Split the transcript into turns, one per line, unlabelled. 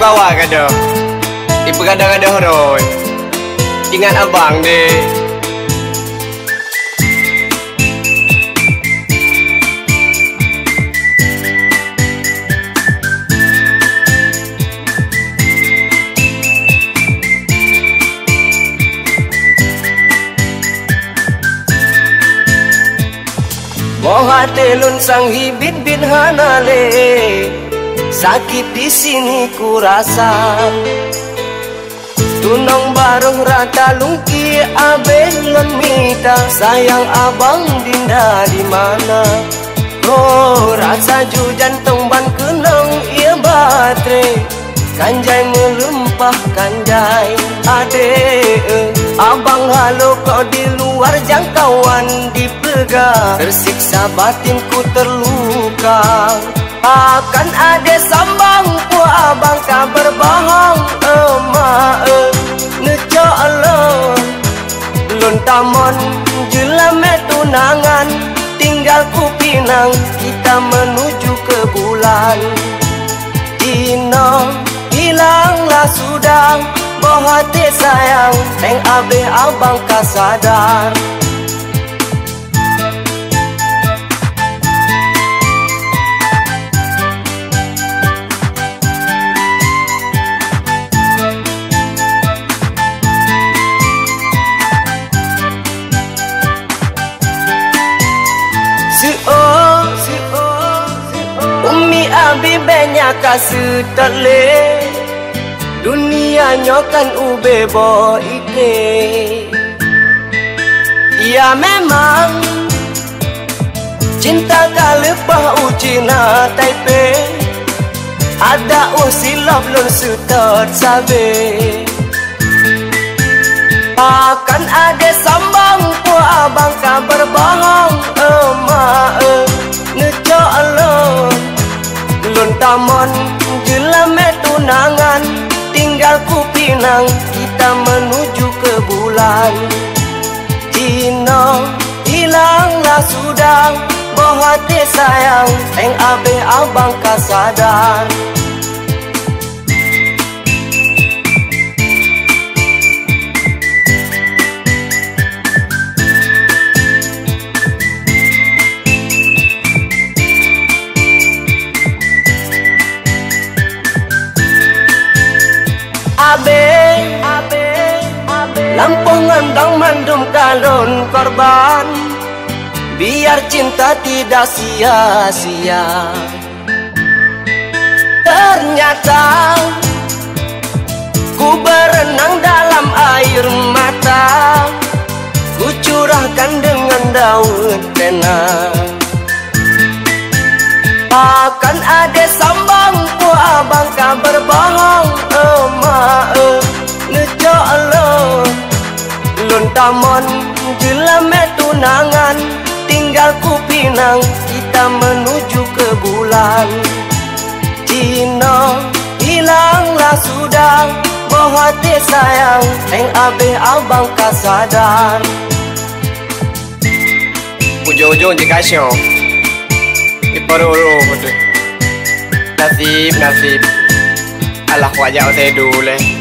kawan kada Dipergadah-gadah roy. Ingat abang deh
Moha telun sang hibit bin hanale Sakit di sini ku rasa. Tunong bareng rata lungki abe lemita Sayang abang dinda di mana. Oh rasa ju jantung ban kenang ia batre Kanjai melempah kanjai ade Abang halo kau di luar jangkauan dipegang Tersiksa batinku terluka Akan ada sambang ku abang kabar bahang emak Neco alon Lontamon jelame tunangan. Tinggal ku pinang kita menuju ke bulan. Ino hilanglah sudah hati sayang. Teng abe abang kasadar Si Abi banyak terleh Dunia nyokan ube bo ike Ya memang Cinta kalepah ucina taipe Ada usilap lon sutot sabe. Akan ada sambang ku abang kabar bahang emak Neco Lon tamon jelame tunangan tinggal Kupinang kita menuju ke bulan. Cino hilanglah sudah Bohate sayang Eng abe abang kasadar Lampung andang mandum kalon korban. Biar cinta tidak sia-sia. Ternyata Ku berenang dalam air mata. Ku curahkan dengan daun tenang Akan ada sambang Lontamon jelame tunangan Tinggal pinang kita menuju ke bulan. Cino hilanglah sudah Bohate sayang Eng abe abang kasadar
Ujung-ujung dikasih Iparoro Nasib, nasib. Alah wajah saya dulu